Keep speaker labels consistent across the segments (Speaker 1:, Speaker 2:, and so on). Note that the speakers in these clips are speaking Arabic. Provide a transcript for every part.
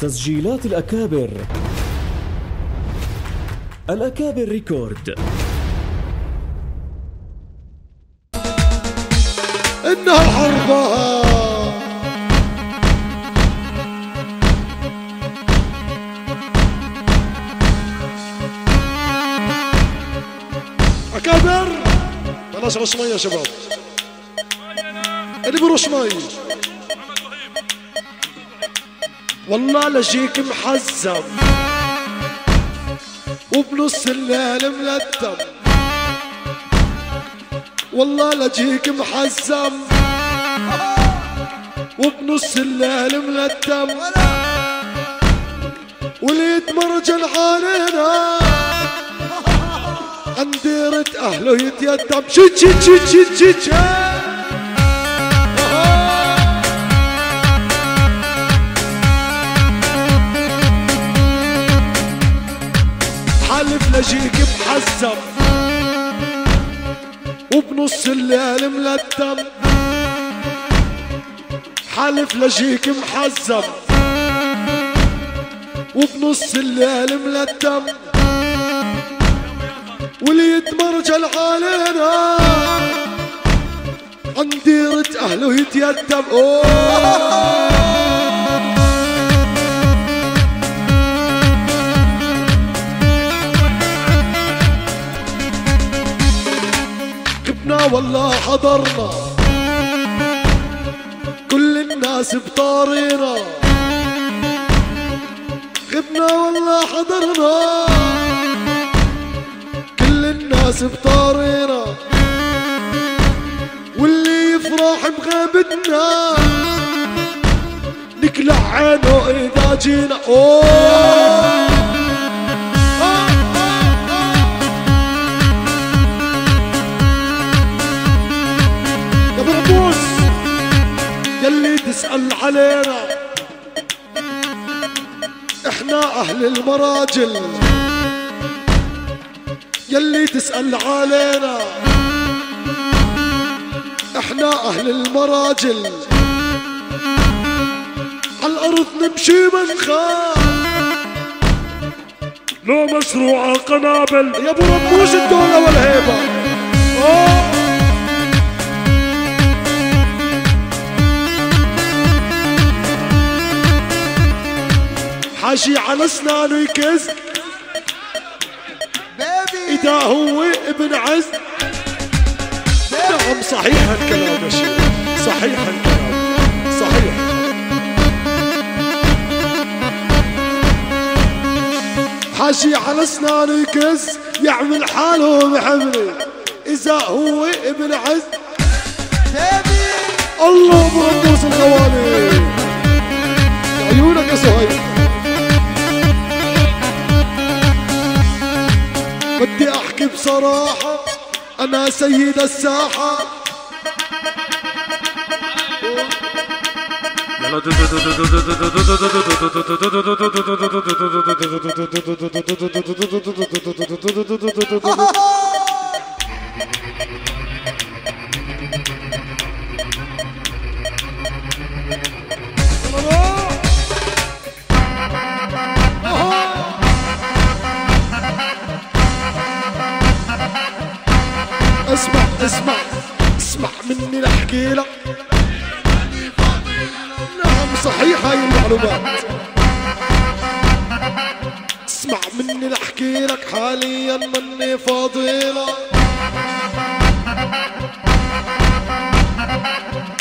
Speaker 1: تسجيلات الأكابر. الأكابر ريكورد.
Speaker 2: إنها حربها أكابر بلاش مي يا شباب. اللي برش مي والله لجيك محزم. وبنص الليل ملتم. والله لجيك محزم. وبنص الليل ملتم. واللي يتمرجل علينا عن ديرة أهله يتيتم. شت شت شت شت شت لجيك محزم وبنص الليل ملتم. حالف لجيك محزم وبنص الليل ملتم. واللي يتمرجل علينا عن ديرة أهله يتيتم. أوه. والله حضرنا. كل الناس بطارينا. غبنا والله حضرنا. كل الناس بطارينا. واللي يفرح بغيبتنا. نكلع عينه إذا جينا. أوه. علينا. إحنا أهل المراجل. يلي تسأل علينا. إحنا أهل المراجل. على الأرض نمشي من خاف.
Speaker 3: لو مشروع قنابل.
Speaker 2: يا أبو ربوش الدولة والهيبة. أوه. حاشي على اسنانه يكز. إذا هو ابن عز. نعم صحيح الكلام يا شيخ. صحيح الكلام. صحيح حاشي على اسنانه يكز. يعمل حاله محملي إذا هو ابن عز. الله برقص الغوالي بصراحة أنا سيد الساحة. اسمع اسمع اسمع مني لحكي لك. نعم صحيح هاي المعلومات. اسمع مني لحكي لك حاليا مني فاضيلة.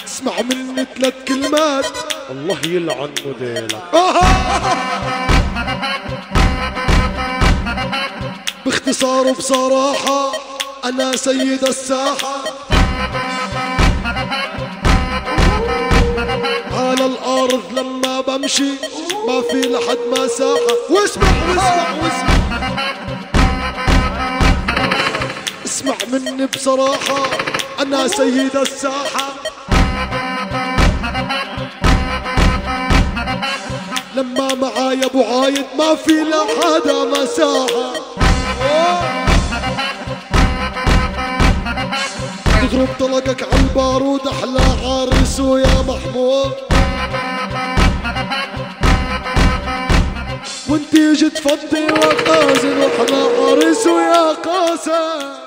Speaker 2: اسمع مني ثلاث كلمات. الله يلعن موديلك باختصار وبصراحة أنا سيد الساحة. على الأرض لما بمشي ما في لحد مساحة واسمع واسمع واسمع. اسمع مني بصراحة أنا سيد الساحة. لما معايا أبو عايد ما في لحدا مساحة تضرب طلقك على البارود أحلى عرس ويا محمود. وانتي جيت تفضي وقازن وإحنا عرس ويا قاسم.